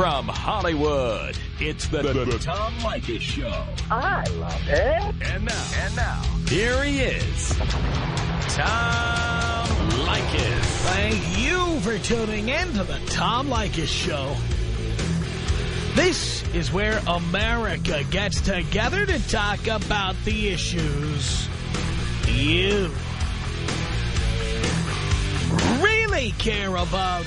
From Hollywood, it's the, the, the Tom Leykis Show. I love it. And now, and now, here he is, Tom Leykis. Thank you for tuning in to the Tom Leykis Show. This is where America gets together to talk about the issues you really care about.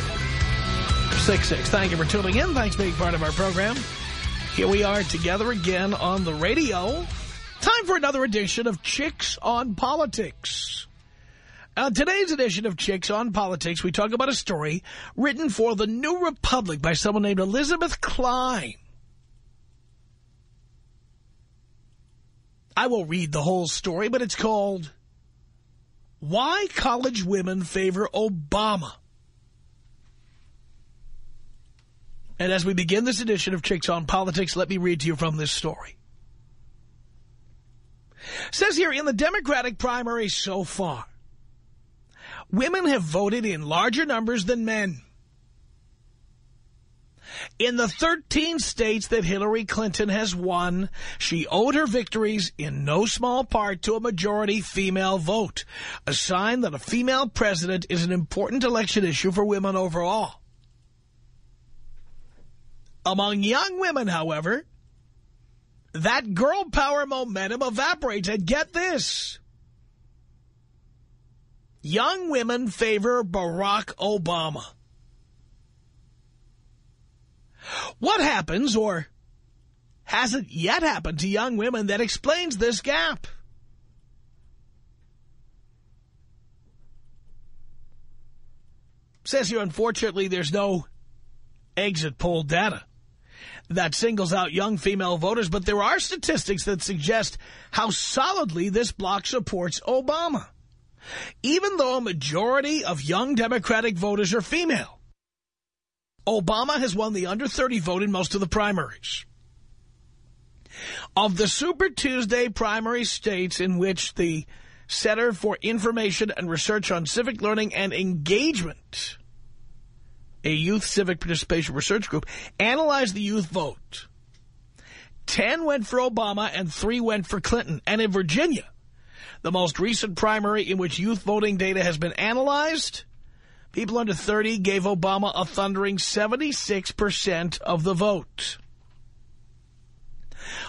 1-800-5800-866. Thank you for tuning in. Thanks for being part of our program. Here we are together again on the radio. Time for another edition of Chicks on Politics. On today's edition of Chicks on Politics, we talk about a story written for The New Republic by someone named Elizabeth Klein. I will read the whole story, but it's called Why College Women Favor Obama. And as we begin this edition of Chicks on Politics, let me read to you from this story. It says here, in the Democratic primary so far, women have voted in larger numbers than men. In the 13 states that Hillary Clinton has won, she owed her victories in no small part to a majority female vote, a sign that a female president is an important election issue for women overall. Among young women, however, that girl power momentum evaporates. And get this. Young women favor Barack Obama. What happens, or hasn't yet happened to young women that explains this gap? Says here, unfortunately, there's no exit poll data that singles out young female voters, but there are statistics that suggest how solidly this bloc supports Obama. Even though a majority of young Democratic voters are female, Obama has won the under 30 vote in most of the primaries. Of the Super Tuesday primary states in which the Center for Information and Research on Civic Learning and Engagement a youth civic participation research group, analyzed the youth vote. Ten went for Obama and three went for Clinton. And in Virginia, the most recent primary in which youth voting data has been analyzed, people under 30 gave Obama a thundering 76% of the vote.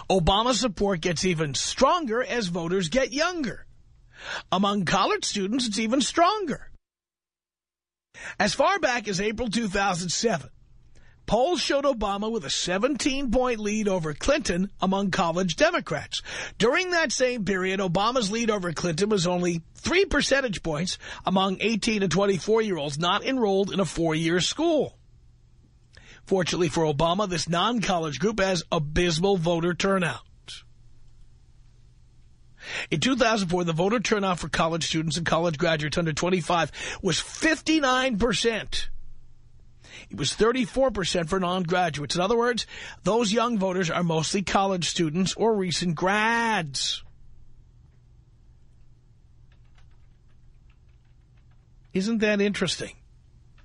Obama support gets even stronger as voters get younger. Among college students, it's even stronger. As far back as April 2007, polls showed Obama with a 17-point lead over Clinton among college Democrats. During that same period, Obama's lead over Clinton was only three percentage points among 18 to 24-year-olds not enrolled in a four-year school. Fortunately for Obama, this non-college group has abysmal voter turnout. In 2004, the voter turnout for college students and college graduates under 25 was 59%. It was 34% for non-graduates. In other words, those young voters are mostly college students or recent grads. Isn't that interesting?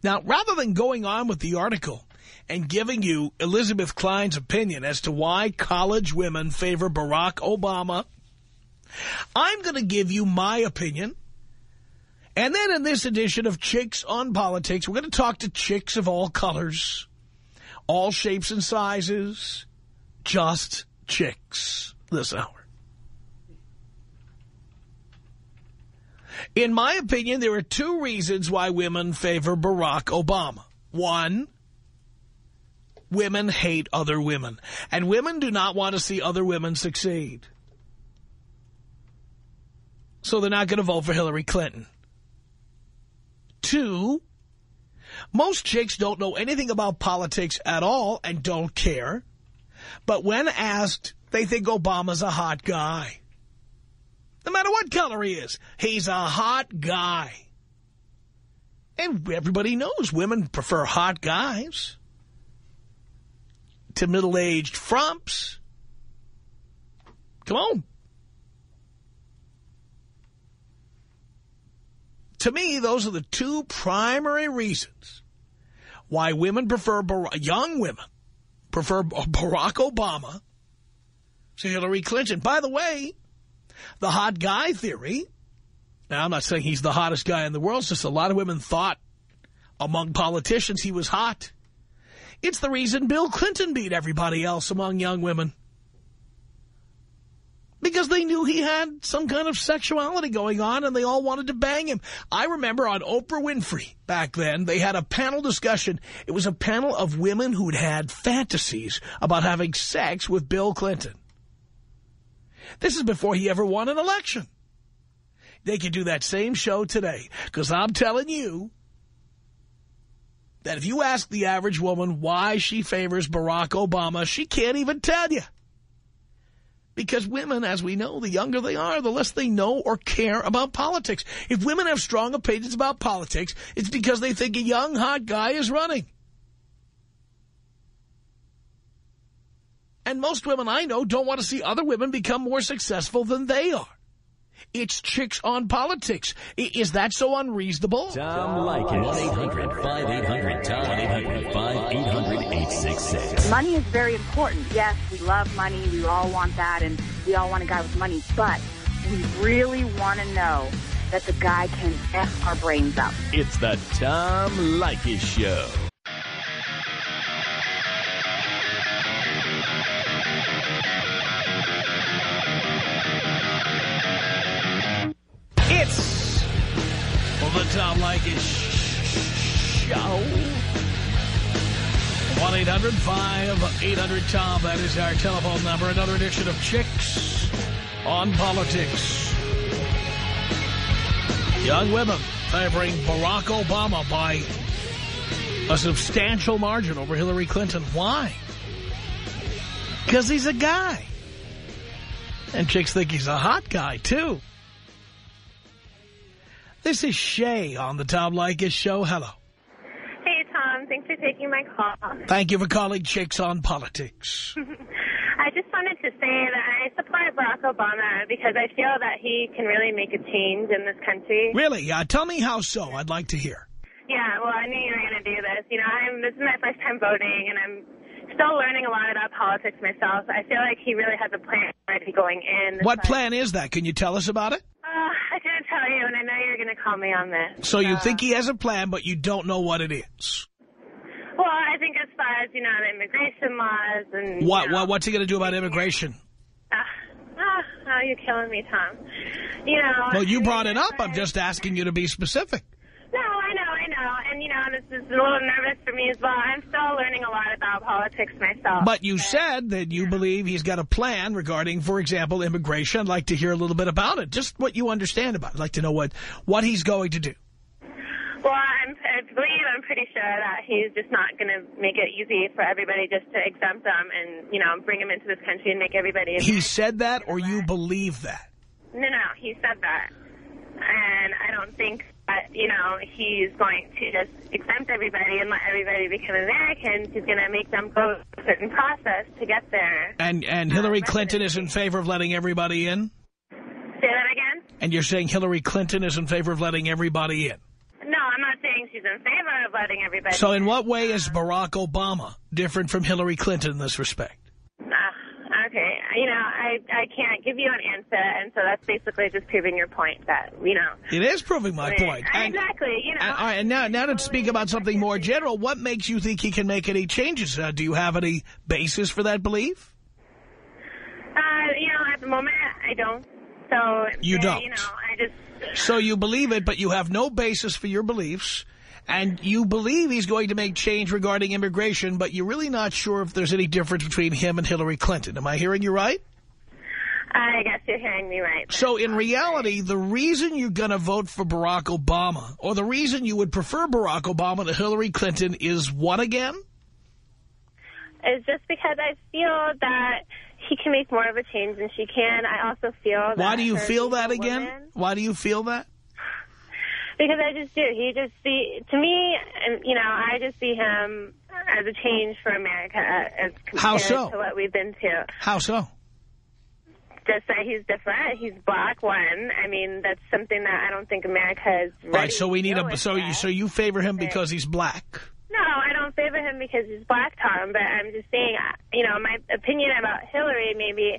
Now, rather than going on with the article and giving you Elizabeth Klein's opinion as to why college women favor Barack Obama I'm going to give you my opinion. And then in this edition of Chicks on Politics, we're going to talk to chicks of all colors, all shapes and sizes, just chicks this hour. In my opinion, there are two reasons why women favor Barack Obama. One, women hate other women, and women do not want to see other women succeed so they're not going to vote for Hillary Clinton. Two, most chicks don't know anything about politics at all and don't care. But when asked, they think Obama's a hot guy. No matter what color he is, he's a hot guy. And everybody knows women prefer hot guys to middle-aged frumps. Come on. To me, those are the two primary reasons why women prefer, young women prefer Barack Obama to Hillary Clinton. By the way, the hot guy theory, now I'm not saying he's the hottest guy in the world, it's just a lot of women thought among politicians he was hot. It's the reason Bill Clinton beat everybody else among young women. Because they knew he had some kind of sexuality going on and they all wanted to bang him. I remember on Oprah Winfrey back then, they had a panel discussion. It was a panel of women who'd had fantasies about having sex with Bill Clinton. This is before he ever won an election. They could do that same show today. Because I'm telling you that if you ask the average woman why she favors Barack Obama, she can't even tell you. Because women, as we know, the younger they are, the less they know or care about politics. If women have strong opinions about politics, it's because they think a young, hot guy is running. And most women I know don't want to see other women become more successful than they are. It's chicks on politics. Is that so unreasonable? Tom Leykis. 1-800-5800-TOM. 1-800-5800-866. Money is very important. Yes, we love money. We all want that, and we all want a guy with money. But we really want to know that the guy can F our brains up. It's the Tom Leykis Show. It's the Tom Leykis Show. 1-800-5800-TOM. That is our telephone number. Another edition of Chicks on Politics. Young women favoring Barack Obama by a substantial margin over Hillary Clinton. Why? Because he's a guy. And chicks think he's a hot guy, too. This is Shay on the Tom Leykis Show. Hello. Hey, Tom. Thanks for taking my call. Thank you for calling Chicks on Politics. I just wanted to say that I support Barack Obama because I feel that he can really make a change in this country. Really? Uh, tell me how so. I'd like to hear. Yeah, well, I knew you were going to do this. You know, I'm, this is my first time voting, and I'm still learning a lot about politics myself. I feel like he really has a plan already going in. What plan is that? Can you tell us about it? Uh, I couldn't tell you, and I know you're going to call me on this. So you think he has a plan, but you don't know what it is? Well, I think as far as, you know, the immigration laws and... What, you know, what What's he going to do about immigration? Uh, ah, oh, you're killing me, Tom. You know... Well, you brought it up. I'm just asking you to be specific. No, I know, know. And, you know, this is a little nervous for me as well. I'm still learning a lot about politics myself. But you said that you believe he's got a plan regarding, for example, immigration. I'd like to hear a little bit about it. Just what you understand about it. I'd like to know what, what he's going to do. Well, I'm, I believe I'm pretty sure that he's just not going to make it easy for everybody just to exempt them and, you know, bring them into this country and make everybody... He said that or you believe that? No, no, he said that. And I don't think that, you know, he's going to just exempt everybody and let everybody become Americans. He's going to make them go through a certain process to get there. And, and Hillary uh, Clinton is in favor of letting everybody in? Say that again? And you're saying Hillary Clinton is in favor of letting everybody in? No, I'm not saying she's in favor of letting everybody in So in what way is uh, Barack Obama different from Hillary Clinton in this respect? Okay. You know, I, I can't give you an answer, and so that's basically just proving your point that, you know. It is proving my point. Exactly, you know. and, all right, and now, now to speak about something more general, what makes you think he can make any changes? Uh, do you have any basis for that belief? Uh, you know, at the moment, I don't. So, You uh, don't. You know, I just... So you believe it, but you have no basis for your beliefs, and you believe he's going to make change regarding immigration, but you're really not sure if there's any difference between him and Hillary Clinton. Am I hearing you right? I guess you're hearing me right. So in reality, the reason you're going to vote for Barack Obama, or the reason you would prefer Barack Obama to Hillary Clinton is what again? is just because I feel that he can make more of a change than she can. I also feel that... Why do you feel that again? woman- Why do you feel that? Because I just do. He just see to me, and you know, I just see him as a change for America as compared How so? to what we've been to. How so? Just that he's different. He's black. One. I mean, that's something that I don't think America is. Ready right, so we need a so you so you favor him because he's black. No, I don't favor him because he's black, Tom. But I'm just saying, you know, my opinion about Hillary maybe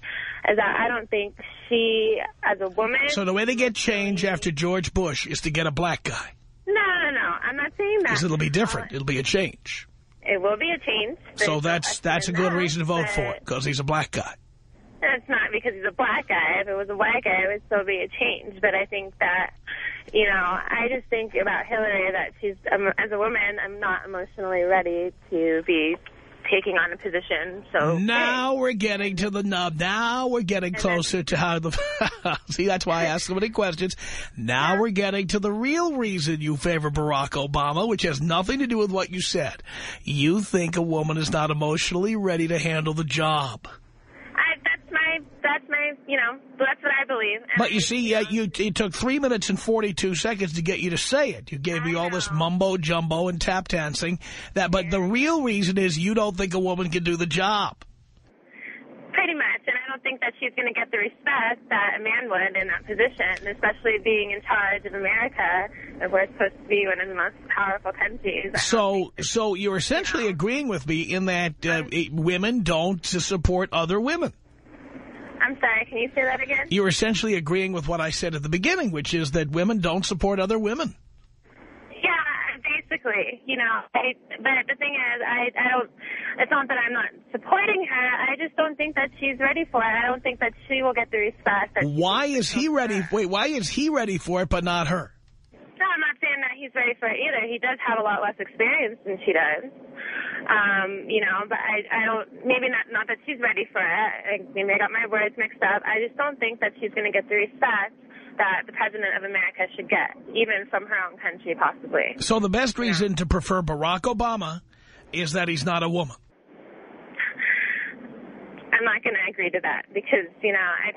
is that I don't think she, as a woman. So the way to get change after George Bush is to get a black guy. no, no, no. I'm not saying that. Because it'll be different. It'll be a change. It will be a change. So that's that's a good that, reason to vote for it, because he's a black guy. That's not because he's a black guy. If it was a white guy, it would still be a change. But I think that, you know, I just think about Hillary that she's, um, as a woman, I'm not emotionally ready to be taking on a position. So Now we're getting to the nub. Now we're getting closer to how the... See, that's why I asked so many questions. Now we're getting to the real reason you favor Barack Obama, which has nothing to do with what you said. You think a woman is not emotionally ready to handle the job. That's my, you know, that's what I believe. And But you see, uh, you it took three minutes and 42 seconds to get you to say it. You gave me I all this mumbo jumbo and tap dancing. That, But the real reason is you don't think a woman can do the job. Pretty much, and I don't think that she's going to get the respect that a man would in that position, especially being in charge of America, and we're supposed to be one of the most powerful countries. I So, so you're essentially agreeing with me in that uh, women don't support other women. I'm sorry, can you say that again? You're essentially agreeing with what I said at the beginning, which is that women don't support other women. Yeah, basically, you know. I, but the thing is, I, I don't. It's not that I'm not supporting her. I just don't think that she's ready for it. I don't think that she will get the respect. That Why is he ready? for. Wait, why is he ready for it but not her? No, I'm not saying that he's ready for it either. He does have a lot less experience than she does. Um, you know, but I, I don't. Maybe not. Not that she's ready for it. I, maybe I got my words mixed up. I just don't think that she's going to get the respect that the president of America should get, even from her own country, possibly. So the best reason to prefer Barack Obama is that he's not a woman. I'm not going to agree to that because, you know, I.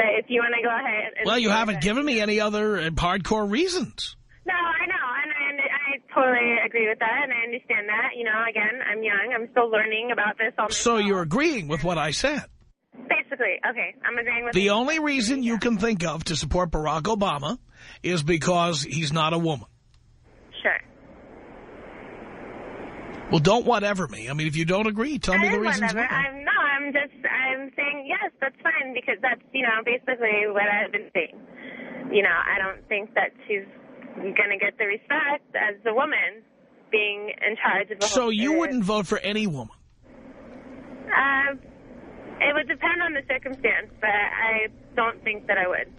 But if you want to go ahead. And Well, you haven't that- given me any other uh, hardcore reasons. No, I know, and I, and I totally agree with that, and I understand that. You know, again, I'm young. I'm still learning about this. All So myself. you're agreeing with what I said. basically okay. I'm agreeing with The you. only reason you can think of to support Barack Obama is because he's not a woman. Sure. Well, don't whatever me. I mean, if you don't agree, tell me I the am reasons whatever. why. I'm no. I'm just. I'm saying yes. That's fine because that's you know basically what I've been saying. You know, I don't think that she's gonna get the respect as a woman being in charge of. A So you wouldn't vote for any woman? Um, it would depend on the circumstance, but I don't think that I would.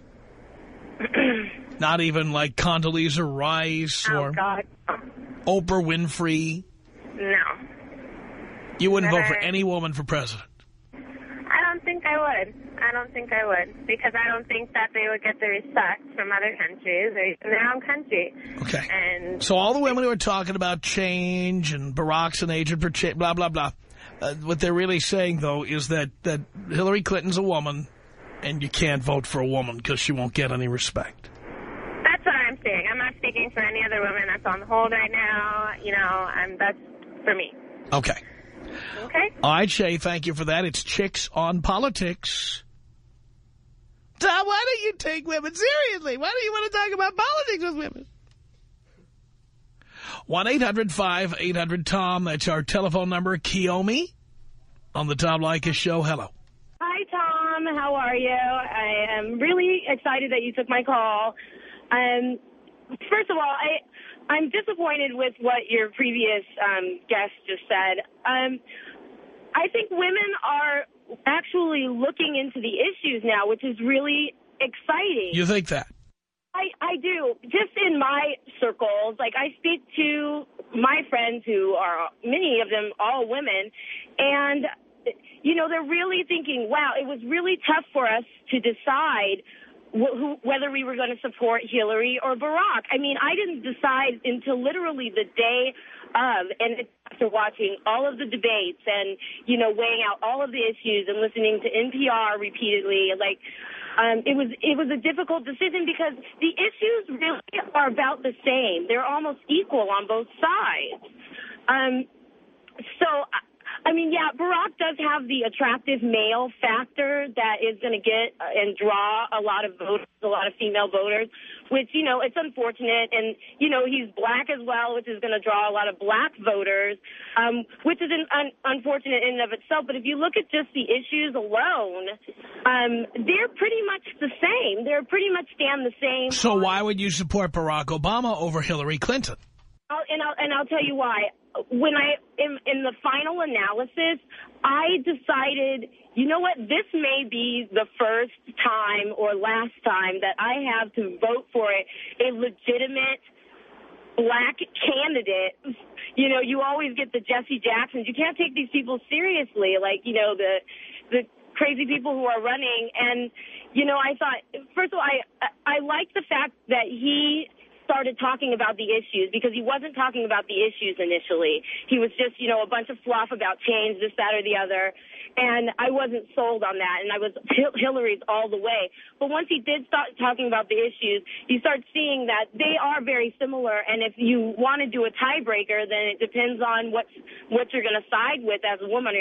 Not even like Condoleezza Rice oh or God, Oprah Winfrey? no. You wouldn't vote for any woman for president? I don't think I would. I don't think I would because I don't think that they would get the respect from other countries or even their own country. Okay. And So all the women who are talking about change and Barack's an agent for change, blah, blah, blah, uh, what they're really saying, though, is that, that Hillary Clinton's a woman and you can't vote for a woman because she won't get any respect. that's what I'm saying. I'm not speaking for any other woman that's on hold right now. You know, I'm, that's for me. Okay. Okay? All right, Shay, thank you for that. It's Chicks on Politics. Tom, why don't you take women seriously? Why do you want to talk about politics with women? 1-800-5800-TOM. That's our telephone number. Kiyomi on the Tom Leykis Show. Hello. Hi, Tom. How are you? I am really excited that you took my call. Um, first of all, I I'm disappointed with what your previous um, guest just said. Um, I think women are actually looking into the issues now, which is really exciting. You think that? I, I do. Just in my circles, like I speak to my friends who are, many of them all women, and, you know, they're really thinking, wow, it was really tough for us to decide wh- whether we were going to support Hillary or Barack. I mean, I didn't decide until literally the day of, and after watching all of the debates and, you know, weighing out all of the issues and listening to NPR repeatedly, like, um, it was it was a difficult decision because the issues really are about the same. They're almost equal on both sides. Um, so I mean, yeah, Barack does have the attractive male factor that is going to get uh, and draw a lot of voters, a lot of female voters, which, you know, it's unfortunate. And, you know, he's black as well, which is going to draw a lot of black voters, um, which is an, un unfortunate in and of itself. But if you look at just the issues alone, um, they're pretty much the same. They're pretty much stand the same. So why would you support Barack Obama over Hillary Clinton? I'll, and I'll and I'll tell you why when I in, in the final analysis, I decided, you know what, this may be the first time or last time that I have to vote for a, a legitimate black candidate. You know, you always get the Jesse Jacksons. You can't take these people seriously, like you know the the crazy people who are running. And you know, I thought first of all, I I like the fact that he started talking about the issues because he wasn't talking about the issues initially. He was just, you know, a bunch of fluff about change, this, that, or the other. And I wasn't sold on that. And I was Hillary's all the way. But once he did start talking about the issues, you start seeing that they are very similar. And if you want to do a tiebreaker, then it depends on what what you're going to side with as a woman.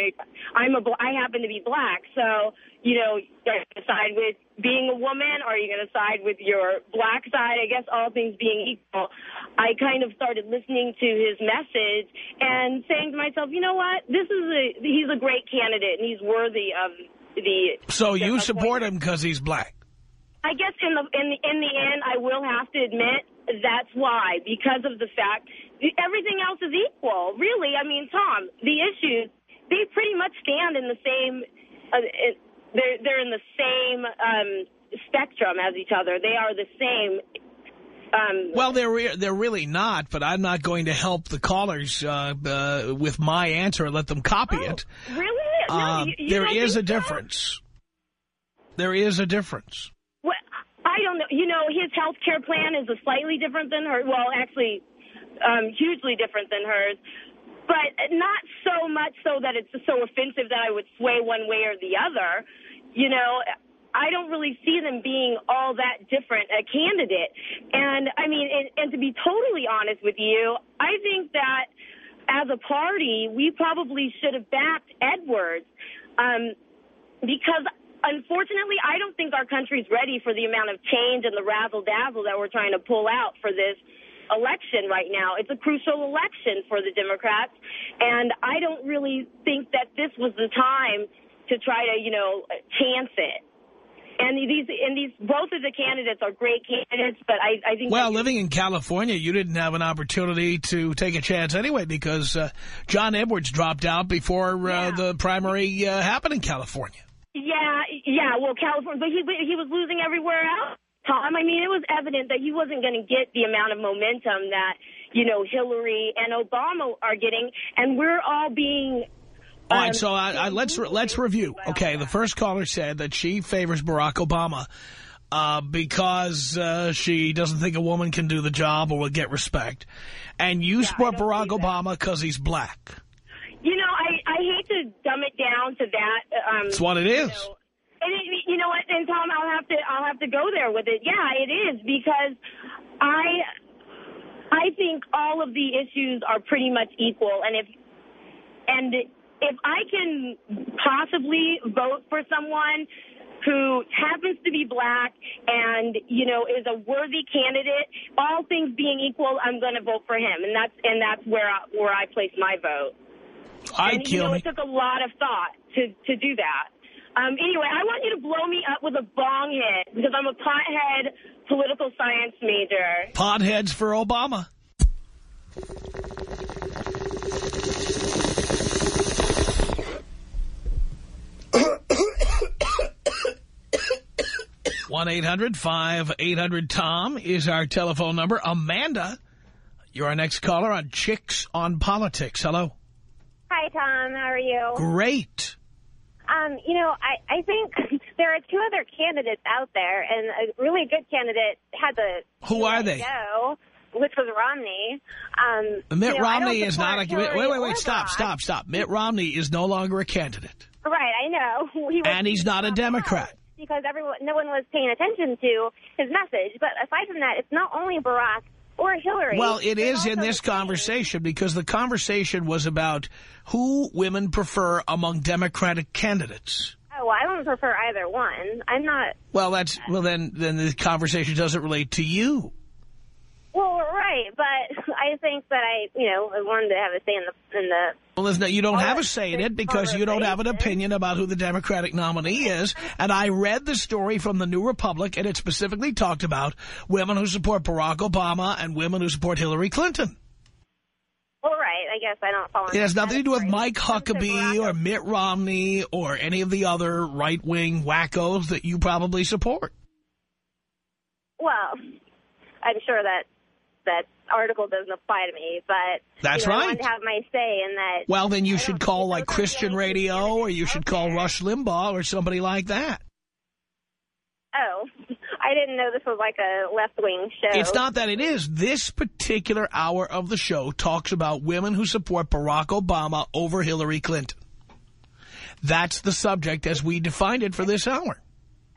I'm a I happen to be black, so you know, are you going to side with being a woman or are you going to side with your black side? I guess all things being equal, I kind of started listening to his message and saying to myself, you know what? This is a, he's a great candidate and he's worthy of the... So you support him because he's black? I guess in the, in the, in the end, I will have to admit that's why, because of the fact everything else is equal. Really, I mean, Tom, the issues, they pretty much stand in the same... Uh, they're they're in the same um, spectrum as each other. They are the same. Um, well, they're re they're really not, but I'm not going to help the callers uh, uh, with my answer and let them copy oh, it. Really? No, uh, you, you there is a so? difference. There is a difference. Well, I don't know. You know, his health care plan is a slightly different than her. Well, actually, um, hugely different than hers but not so much so that it's so offensive that I would sway one way or the other. You know, I don't really see them being all that different a candidate. And I mean, and, and to be totally honest with you, I think that as a party, we probably should have backed Edwards um, because unfortunately, I don't think our country's ready for the amount of change and the razzle dazzle that we're trying to pull out for this election right now. It's a crucial election for the Democrats, and I don't really think that this was the time to try to, you know, chance it. And these, and these, both of the candidates are great candidates, but I, I think. Well, living in California, you didn't have an opportunity to take a chance anyway because uh, John Edwards dropped out before uh, yeah. the primary uh, happened in California. Yeah, yeah. Well, California, but he he was losing everywhere else. Tom. I mean, it was evident that he wasn't going to get the amount of momentum that, you know, Hillary and Obama are getting, and we're all being... All right, um, so I, I, let's let's review. Okay, the first caller said that she favors Barack Obama uh, because uh, she doesn't think a woman can do the job or will get respect. And you yeah, support Barack Obama because he's black. You know, I, I hate to dumb it down to that. Um, That's what it is. You know, and it, you know what? And Tom, I'll have to I'll have to go there with it. Yeah, it is because I I think all of the issues are pretty much equal, and if and if I can possibly vote for someone who happens to be black and you know is a worthy candidate, all things being equal, I'm going to vote for him, and that's and that's where I, where I place my vote. I and, kill you know, me. it took a lot of thought to to do that. Um, anyway, I want you to blow me up with a bong hit because I'm a pothead political science major. Potheads for Obama. One eight hundred 800 tom is our telephone number. Amanda, you're our next caller on Chicks on Politics. Hello. Hi, Tom. How are you? Great. Um, you know, I, I think there are two other candidates out there, and a really good candidate had the Who are they? Go, which was Romney. Um, Mitt you know, Romney is not a... support Wait, wait, wait, stop, stop, stop. Mitt Romney is no longer a candidate. Right, I know. He And he's not a Democrat. Because everyone, no one was paying attention to his message. But aside from that, it's not only Barack or Hillary. Well, it is in this conversation because the conversation was about who women prefer among Democratic candidates. Oh, well, I don't prefer either one. I'm not. Well, that's well then then the conversation doesn't relate to you. Well, right, but I think that I, you know, I wanted to have a say in the in the. Well, there's you don't have a say in it because you don't have an opinion about who the Democratic nominee is. And I read the story from the New Republic, and it specifically talked about women who support Barack Obama and women who support Hillary Clinton. Well, right. I guess I don't follow. It has nothing to do with. Mike When it comes to Huckabee or Mitt Romney or any of the other right-wing wackos that you probably support. Well, I'm sure that that article doesn't apply to me, but That's you know, I right. wanted to have my say in that. Well, then you I should call like those are the Christian Radio or you should call. Rush Limbaugh or somebody like that. Oh, I didn't know this was like a left-wing show. It's not that it is. This particular hour of the show talks about women who support Barack Obama over Hillary Clinton. That's the subject as we defined it for this hour.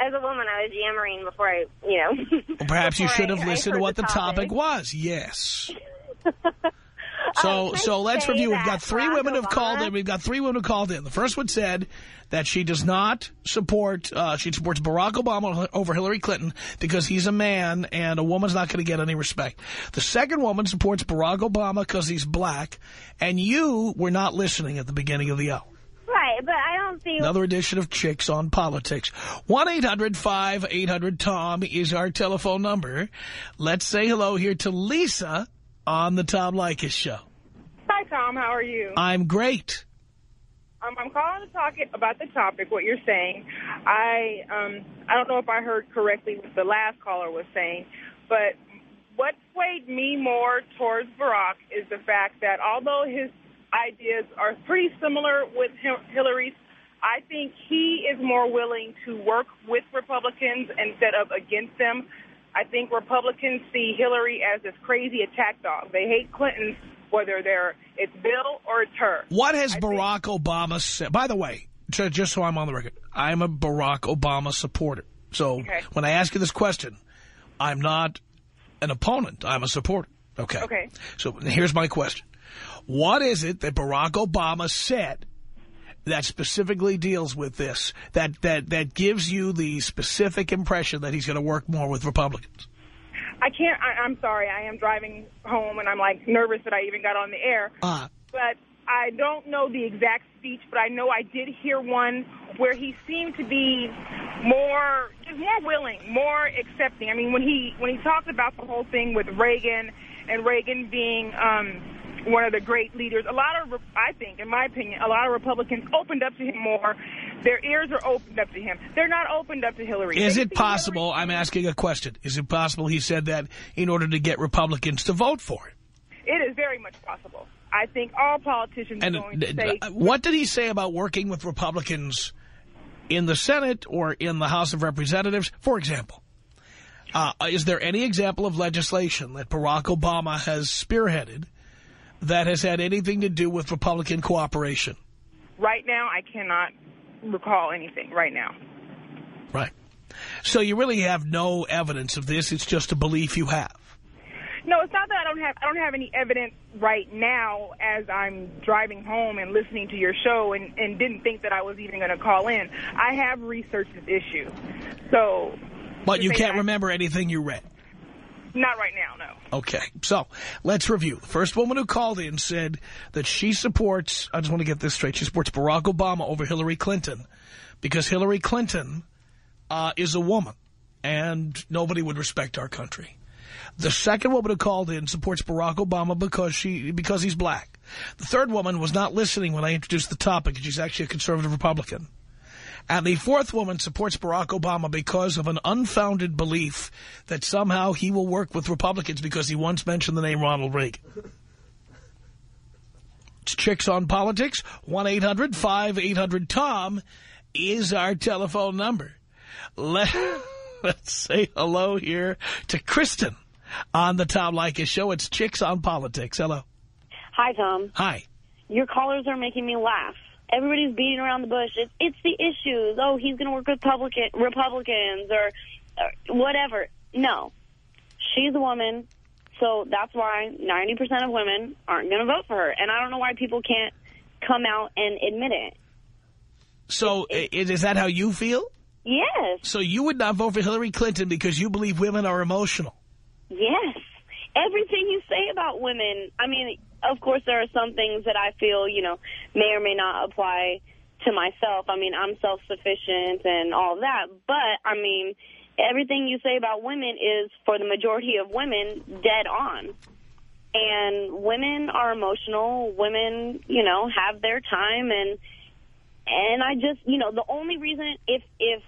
As a woman, I was yammering before I, you know. Well, perhaps you should have I listened to what the topic topic. was. Yes. Um, So, I so let's review. We've got three Barack women who've Obama- called in. We've got three women who called in. The first one said that she does not support, uh, she supports Barack Obama over Hillary Clinton because he's a man and a woman's not going to get any respect. The second woman supports Barack Obama because he's black. And you were not listening at the beginning of the hour. Right, but I don't see. Another edition of Chicks on Politics. 1-800-5800-TOM is our telephone number. Let's say hello here to Lisa on the Tom Leykis Show. Hi, Tom. How are you? I'm great. Um, I'm calling to talk about the topic, what you're saying. I um, I don't know if I heard correctly what the last caller was saying, but what swayed me more towards Barack is the fact that although his ideas are pretty similar with Hillary's, I think he is more willing to work with Republicans instead of against them. I think Republicans see Hillary as this crazy attack dog. They hate Clinton, whether they're it's Bill or it's her. What has I Barack Obama said? By the way, ju- just so I'm on the record, I'm a Barack Obama supporter. So Okay. when I ask you this question, I'm not an opponent. I'm a supporter. Okay. Okay. So here's my question. What is it that Barack Obama said that specifically deals with this, that, that, that gives you the specific impression that he's going to work more with Republicans? I can't. I, I'm sorry. I am driving home, and I'm like nervous that I even got on the air. Uh, But I don't know the exact speech, but I know I did hear one where he seemed to be more, just more willing, more accepting. I mean, when he when he talked about the whole thing with Reagan and Reagan being um, one of the great leaders, a lot of, I think, in my opinion, a lot of Republicans opened up to him more. Their ears are opened up to him. They're not opened up to Hillary. Is They it possible, Hillary- I'm asking a question, is it possible he said that in order to get Republicans to vote for it? It is very much possible. I think all politicians And are going to uh, say, uh, what did he say about working with Republicans in the Senate or in the House of Representatives, for example? Uh, is there any example of legislation that Barack Obama has spearheaded that has had anything to do with Republican cooperation? right now, I cannot recall anything right now. Right. So you really have no evidence of this. It's just a belief you have. No, it's not that I don't have I don't have any evidence right now as I'm driving home and listening to your show and, and didn't think that I was even going to call in. I have researched this issue. So, But you can't that- remember anything you read. Not right now, no. Okay, so let's review. The first woman who called in said that she supports, I just want to get this straight, she supports Barack Obama over Hillary Clinton because Hillary Clinton uh, is a woman and nobody would respect our country. The second woman who called in supports Barack Obama because she because he's black. The third woman was not listening when I introduced the topic. She's actually a conservative Republican. And the fourth woman supports Barack Obama because of an unfounded belief that somehow he will work with Republicans because he once mentioned the name Ronald Reagan. It's Chicks on Politics. 1-800-5800-TOM is our telephone number. Let, let's say hello here to Kristen on the Tom Leykis show. It's Chicks on Politics. Hello. Hi, Tom. Hi. Your callers are making me laugh. Everybody's beating around the bush. It's, it's the issues. Oh, he's going to work with Republican, Republicans or, or whatever. No. She's a woman, so that's why 90% of women aren't going to vote for her. And I don't know why people can't come out and admit it. So i- is that how you feel? Yes. So you would not vote for Hillary Clinton because you believe women are emotional? Yes. Everything you say about women, I mean, of course there are some things that I feel, you know, may or may not apply to myself. I mean, I'm self-sufficient and all that. But, I mean, everything you say about women is, for the majority of women, dead on. And women are emotional. Women, you know, have their time. And and I just, you know, the only reason, if if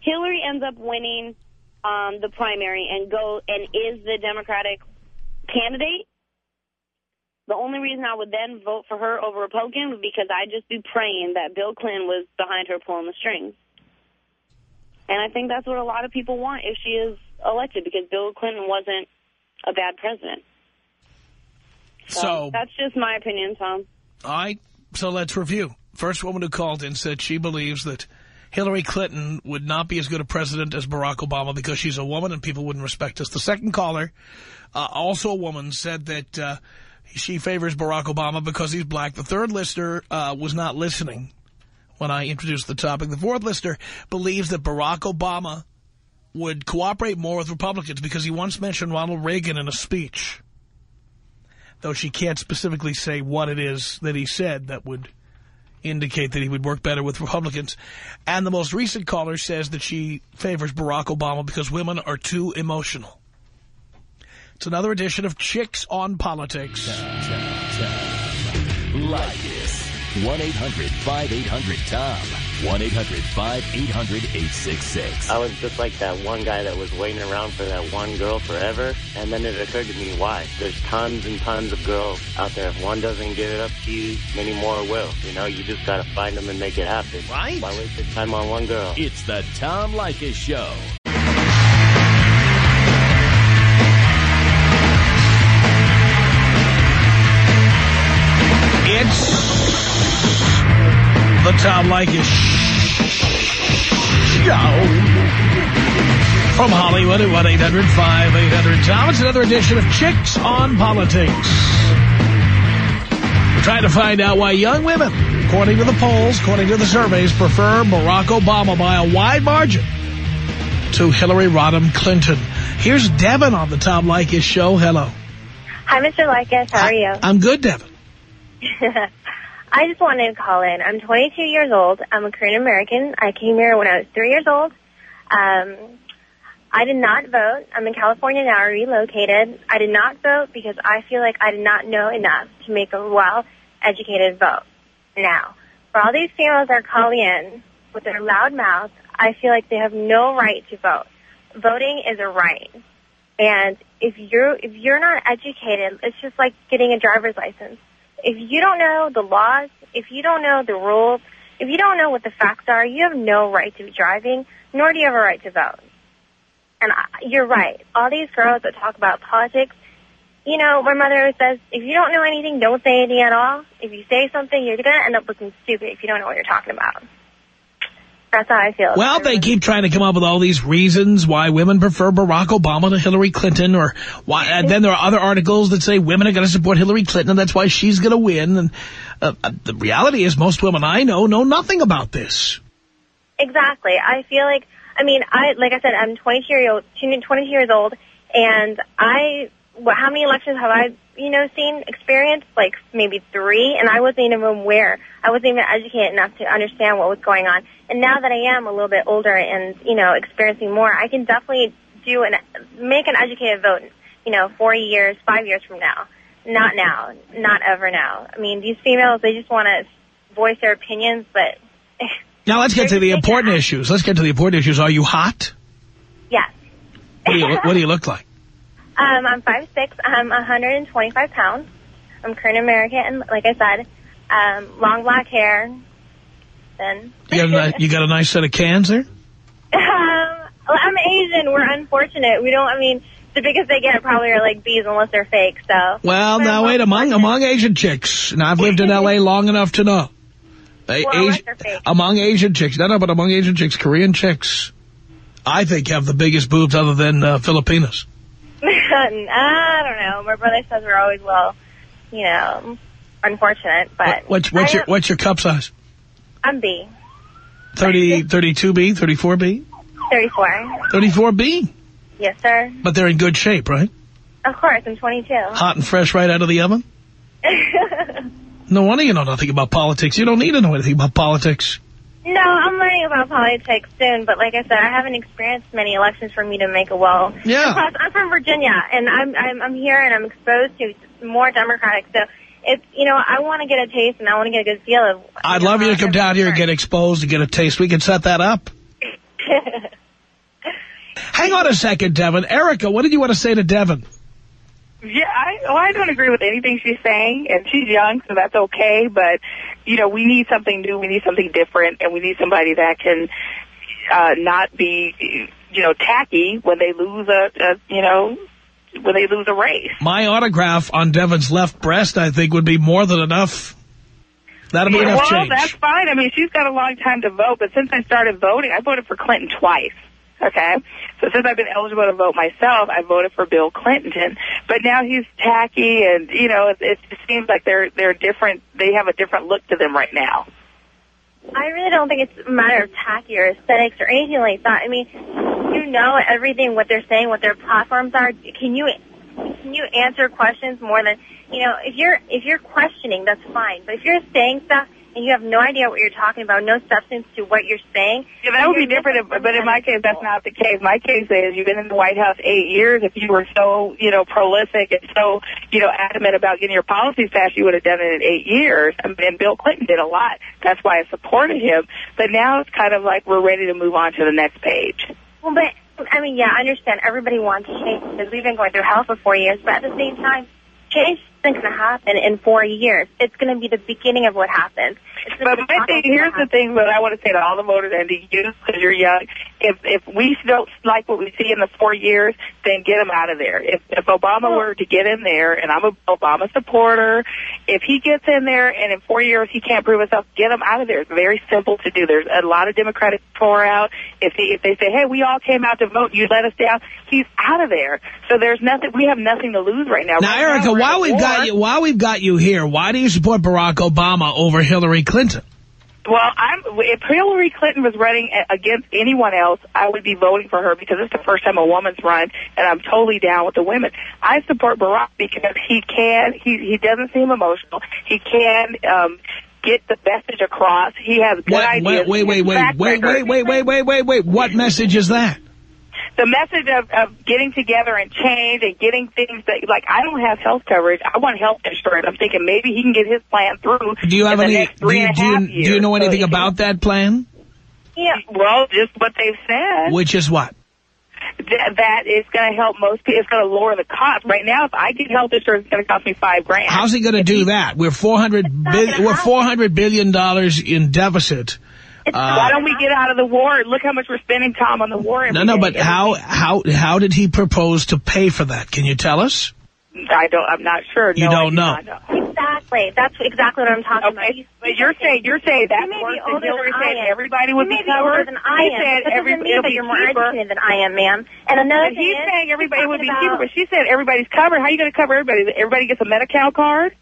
Hillary ends up winning um, the primary and go and is the Democratic candidate, the only reason I would then vote for her over a Republican would be because I'd just be praying that Bill Clinton was behind her pulling the strings. And I think that's what a lot of people want if she is elected, because Bill Clinton wasn't a bad president. So, that's just my opinion, Tom. all right, so let's review. First woman who called in said she believes that Hillary Clinton would not be as good a president as Barack Obama because she's a woman and people wouldn't respect us. The second caller, uh, also a woman, said that uh, she favors Barack Obama because he's black. The third listener uh, was not listening when I introduced the topic. The fourth listener believes that Barack Obama would cooperate more with Republicans because he once mentioned Ronald Reagan in a speech. Though she can't specifically say what it is that he said that would indicate that he would work better with Republicans. And the most recent caller says that she favors Barack Obama because women are too emotional. It's another edition of Chicks on Politics. Leykis. 1-800-5800-TOM. 1-800-5800-866. I was just like that one guy that was waiting around for that one girl forever, and then it occurred to me why. There's tons and tons of girls out there. If one doesn't give it up to you, many more will. You know, you just gotta find them and make it happen. Right. Why waste your time on one girl? It's the Tom Leykis Show. It's the Tom Leykis Show. From Hollywood at 1-800-5800-TOM. It's another edition of Chicks on Politics. We're trying to find out why young women, according to the polls, according to the surveys, prefer Barack Obama by a wide margin to Hillary Rodham Clinton. Here's Devin on the Tom Leykis Show. Hello. Hi, Mr. Leykis. How are you? I'm good, Devin. I just wanted to call in. I'm 22 years old. I'm a Korean American. I came here when I was three years old. Um, I did not vote. I'm in California now. Relocated. I did not vote because I feel like I did not know enough to make a well-educated vote. Now, for all these females that are calling in with their loud mouths, I feel like they have no right to vote. Voting is a right. And if you're if you're not educated, it's just like getting a driver's license. If you don't know the laws, if you don't know the rules, if you don't know what the facts are, you have no right to be driving, nor do you have a right to vote. And I, you're right. All these girls that talk about politics, you know, my mother always says, if you don't know anything, don't say anything at all. If you say something, you're going to end up looking stupid if you don't know what you're talking about. That's how I feel. Well, they keep trying to come up with all these reasons why women prefer Barack Obama to Hillary Clinton, or why. And then there are other articles that say women are going to support Hillary Clinton, and that's why she's going to win. And uh, uh, the reality is, most women I know know nothing about this. Exactly. I feel like, I mean, I like I said, I'm 22 years old, 22 years old, and I, how many elections have I, you know, seen, experienced? Like maybe three, and I wasn't even aware. I wasn't even educated enough to understand what was going on. And now that I am a little bit older and you know experiencing more, I can definitely do an make an educated vote. You know, four years, five years from now. Not now, not ever now. I mean, these females, they just want to voice their opinions, but Now let's get to the important issues. Let's get to the important issues. Are you hot? yes. What do you, what do you look like? Um, I'm five six. I'm 125 pounds. I'm Korean American, and like I said, um, long black hair. Then You got, a, ni- you got a nice set of cans there? Um, well, I'm Asian. We're unfortunate. We don't, I mean, the biggest they get probably are like bees unless they're fake, so. Well, now wait, among among Asian chicks, and I've lived in L.A. long enough to know. A- Well, unless Asi- they're among Asian chicks, no, no, but among Asian chicks, Korean chicks, I think have the biggest boobs other than uh, Filipinas. I don't know. My brother says we're always, well, you know, unfortunate, but. What's what's I your what's your cup size? I'm B. 30, 32B, 34B, 34. 34B. Yes, sir. But they're in good shape, right? Of course, I'm 22. Hot and fresh right out of the oven. No wonder you know nothing about politics. You don't need to know anything about politics. No, I'm learning about politics soon, but like I said, I haven't experienced many elections for me to make a well. Yeah. And plus, I'm from Virginia, and I'm, I'm, I'm here and I'm exposed to more Democratic, so it's, you know, I want to get a taste and I want to get a good feel of I'd love you to come down here and get exposed and get a taste. We can set that up. Hang on a second, Devin. Erica, what did you want to say to Devin? Yeah, I well, I don't agree with anything she's saying, and she's young, so that's okay. But you know, we need something new, we need something different, and we need somebody that can uh, not be, you know, tacky when they lose a, a, you know, when they lose a race. My autograph on Devin's left breast, I think, would be more than enough. That'll be Yeah, enough well, change. that's fine. I mean, she's got a long time to vote, but since I started voting, I voted for Clinton twice. Okay, so since I've been eligible to vote myself, I voted for Bill Clinton. But now he's tacky, and you know, it, it seems like they're they're different. They have a different look to them right now. I really don't think it's a matter of tacky or aesthetics or anything like that. I mean, you know everything, what they're saying, what their platforms are. Can you can you answer questions more than you know? If you're if you're questioning, that's fine. But if you're saying stuff and you have no idea what you're talking about, no substance to what you're saying, Yeah, that would be different, if, but in my case, that's not the case. My case is you've been in the White House eight years. If you were so, you know, prolific and so, you know, adamant about getting your policies passed, you would have done it in eight years. And, and Bill Clinton did a lot. That's why I supported him. But now it's kind of like we're ready to move on to the next page. Well, but I mean, yeah, I understand. Everybody wants change because we've been going through hell for four years. But at the same time, change isn't going to happen in four years. It's going to be the beginning of what happens. It's just But my thing, here's the thing that I want to say to all the voters and to you, because you're young. If if we don't like what we see in the four years, then get him out of there. If if Obama were to get in there, and I'm a Obama supporter, if he gets in there and in four years he can't prove himself, get him out of there. It's very simple to do. There's a lot of Democratic pour out. If he, if they say, hey, we all came out to vote, you let us down, he's out of there. So there's nothing. We have nothing to lose right now. Now, Right Erica, we're while we've war. got you, while we've got you here, why do you support Barack Obama over Hillary Clinton? Well, I'm, if Hillary Clinton was running against anyone else, I would be voting for her because it's the first time a woman's run, and I'm totally down with the women. I support Barack because he can, he, he doesn't seem emotional. He can, um, get the message across. He has good What, ideas. wait, wait, His wait, wait, wait, wait, wait, wait, wait, wait. What message is that? The message of, of getting together and change and getting things that, like, I don't have health coverage. I want health insurance. I'm thinking maybe he can get his plan through. Do you have any? Do you, do, you, do you know anything he- about that plan? Yeah. Well, just what they've said. Which is what? That, that is going to help most people. It's going to lower the cost. Right now, if I get health insurance, it's going to cost me five grand. How's he going to do that? We're four hundred billion. We're four hundred billion dollars in deficit. Uh, Why don't we get out of the war? Look how much we're spending, Tom, on the war. no, no, day. but how how how did he propose to pay for that? Can you tell us? I don't. I'm not sure. You No, don't know. know. Exactly. That's exactly what I'm talking about. But you're saying you're saying that You may worse be than older Hillary than I said am. everybody would you be may be older covered. than I He am. said That every, doesn't mean that be you're more cheaper. educated than I am, ma'am. And another But thing he's is, saying everybody would be cheaper, but she said everybody's covered. How are you going to cover everybody? Everybody gets a Medi-Cal card?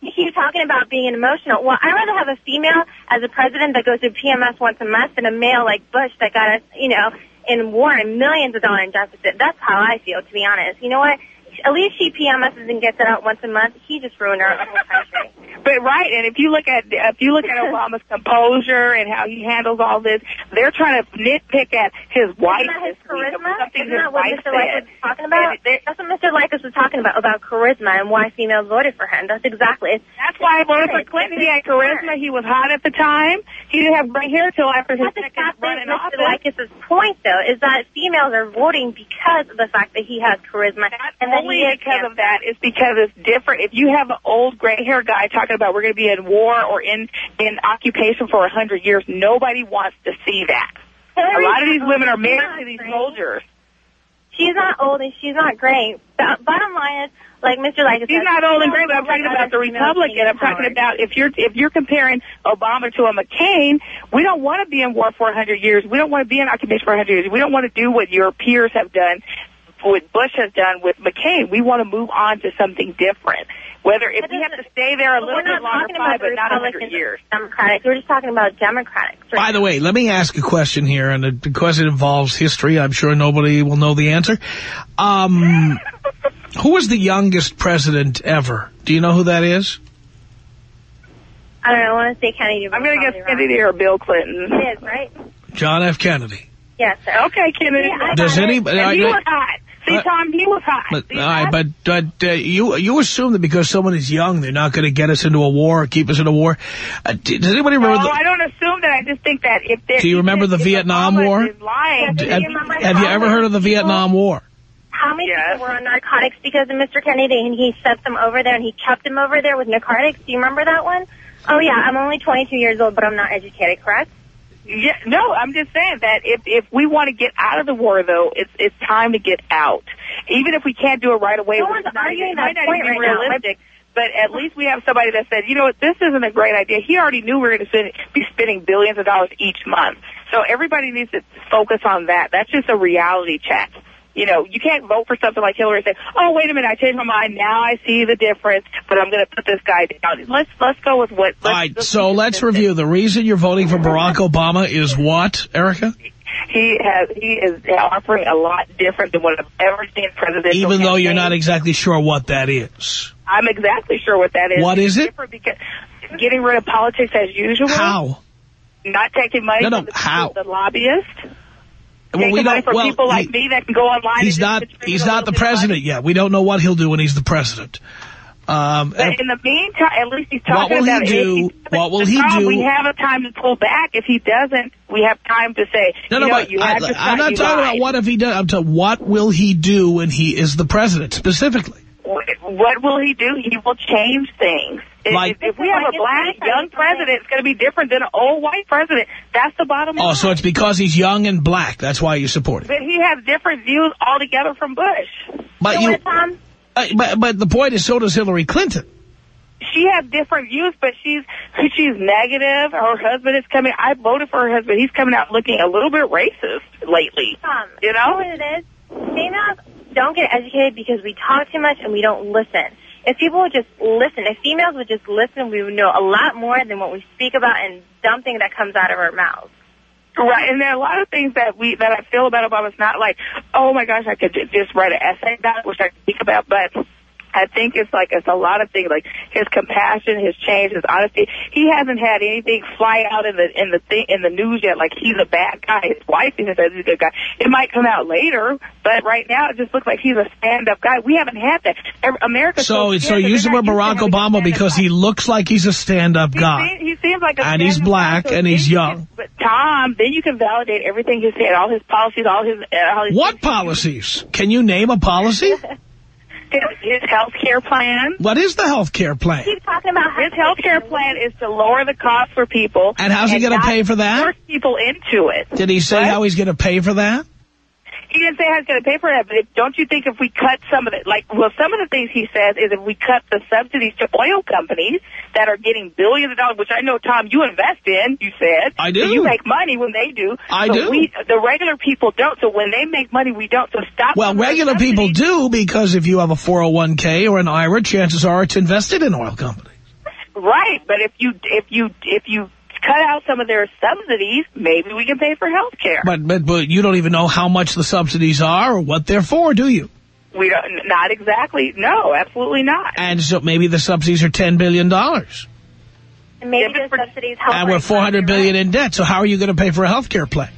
He's talking about being emotional. Well, I'd rather have a female as a president that goes through PMS once a month than a male like Bush that got us, you know, in war and millions of dollars in deficit. That's how I feel, to be honest. You know what? At least she PMSs and gets it out once a month. He just ruined our whole country. But right, and if you look at if you look at Obama's composure and how he handles all this, they're trying to nitpick at his wife. Isn't that his this week of charisma? Something Isn't that what Mr. Leykis was talking about? That's what Mr. Leykis was talking about, about charisma and why females voted for him. That's exactly it. That's why I voted for Clinton. He had charisma. He was hot at the time. He didn't have gray hair till after his That's second exactly run in Mr. office. Leykis's point, though, is that females are voting because of the fact that he has charisma. and that Only because of that is because it's different. If you have an old gray hair guy talking about we're going to be in war or in in occupation for a hundred years, nobody wants to see that. A lot of these women are married to these soldiers. She's not old and she's not great. The bottom line is, like Mr. Light She's not old and great, but I'm talking about the Republican. I'm talking about if you're if you're comparing Obama to a McCain, we don't want to be in war for 100 years. We don't want to be in occupation for 100 years. We don't want to do what your peers have done, what Bush has done with McCain. We want to move on to something different. Whether if we have to stay there a little bit longer, talking fine, about but the not 100 years. Democratic. We're just talking about Democrats. By the way, let me ask a question here, and it- because it involves history, I'm sure nobody will know the answer. Um, who was the youngest president ever? Do you know who that is? I don't know. I want to say Kennedy. I'm going to guess Kennedy or Bill Clinton. It is, right? John F. Kennedy. Yes, sir. Okay, Kennedy. Does anybody? And he I- was hot. See, Tom, he was hot. But, all right, but but uh, you you assume that because someone is young, they're not going to get us into a war or keep us in a war. Uh, d- does anybody remember? No, remember? I don't assume that. I just think that if there, Do you remember the if Vietnam Obama War? is lying, the, have, have you ever heard of the Vietnam War? How many people were on narcotics because of Mr. Kennedy and he sent them over there and he kept them over there with narcotics? Do you remember that one? Oh, yeah. I'm only 22 years old, but I'm not educated, correct? Yeah, no, I'm just saying that if if we want to get out of the war, though, it's it's time to get out. Even if we can't do it right away, No one's not, arguing might that not point even right now. realistic. But at least we have somebody that said, you know what, this isn't a great idea. He already knew we were going to be spending billions of dollars each month. So everybody needs to focus on that. That's just a reality check. You know, you can't vote for something like Hillary and say, "Oh, wait a minute, I changed my mind. Now I see the difference, but I'm going to put this guy down." Let's let's go with what. All right, so let's review. The reason you're voting for Barack Obama is what, Erica? He has he is offering a lot different than what I've ever seen presidential. Even though you're not exactly sure what that is. I'm exactly sure what that is. What is It's it? Because getting rid of politics as usual. How? Not taking money No, no, from the, how? the lobbyists. Well, we don't- from well, people like he- me that can go online. He's not. He's not the president yet. We don't know what he'll do when he's the president. Um, But in the meantime, at least he's What talking will about it. do? What will he do? We have a time to pull back. If he doesn't, we have time to say, no, you no, know, but I, I'm not talking lied. about what if he does. I'm talking what will he do when he is the president specifically. What will he do? He will change things. If- Like- if, if we have a black young president, it's going to be different than an old white president. That's the bottom line. Oh, so it's because he's young and black. That's why you support him. But he has different views altogether from Bush. But you, uh, but but the point is, so does Hillary Clinton. She has different views, but she's she's negative. Her husband is coming. I voted for her husband. He's coming out looking a little bit racist lately. Um, You know? what it is? Females don't get educated because we talk too much and we don't listen. If people would just listen, if females would just listen, we would know a lot more than what we speak about and dumb thing that comes out of our mouths. Right, and there are a lot of things that we that I feel about Obama. It's not like, oh my gosh, I could just write an essay about, which I could speak about, but I think it's like it's a lot of things, like his compassion, his change, his honesty. He hasn't had anything fly out in the in the thing in the news yet, like he's a bad guy. His wife even says he's a good guy. It might come out later, but right now it just looks like he's a stand-up guy. We haven't had that. America. So so you support Barack Obama because he looks like he's a stand-up guy, He seems like a and he's black guy, so and he's young. But Tom, then you can validate everything he said, all his policies, all his, uh, all his What policies? Can you name a policy? his, health care plan. What is the health care plan? He's talking about his health care plan is to lower the cost for people. And how's he gonna pay for that? Force people into it. Did he say how he's going to pay for that? He didn't say how he's going to pay for that, but if, don't you think if we cut some of it, like, well, some of the things he says is if we cut the subsidies to oil companies that are getting billions of dollars, which I know, Tom, you invest in, you said. I do. So you make money when they do. I So do. We, the regular people don't. So when they make money, we don't. So stop. Well, the regular people do because if you have a 401k or an IRA, chances are it's invested in oil companies. Right, but if you if you if you cut out some of their subsidies, maybe we can pay for health care. But, but but you don't even know how much the subsidies are or what they're for, do you? We don't not exactly. No, absolutely not. And so maybe the subsidies are $10 billion. And maybe the subsidies help. And we're $400 billion in debt. So how are you going to pay for a health care plan?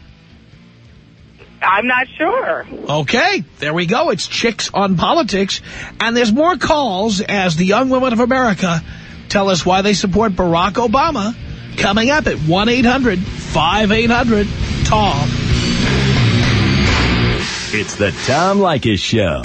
I'm not sure. Okay, there we go. It's Chicks on Politics. And there's more calls as the young women of America tell us why they support Barack Obama coming up at 1-800-5800-TOM. It's the Tom Leykis Show.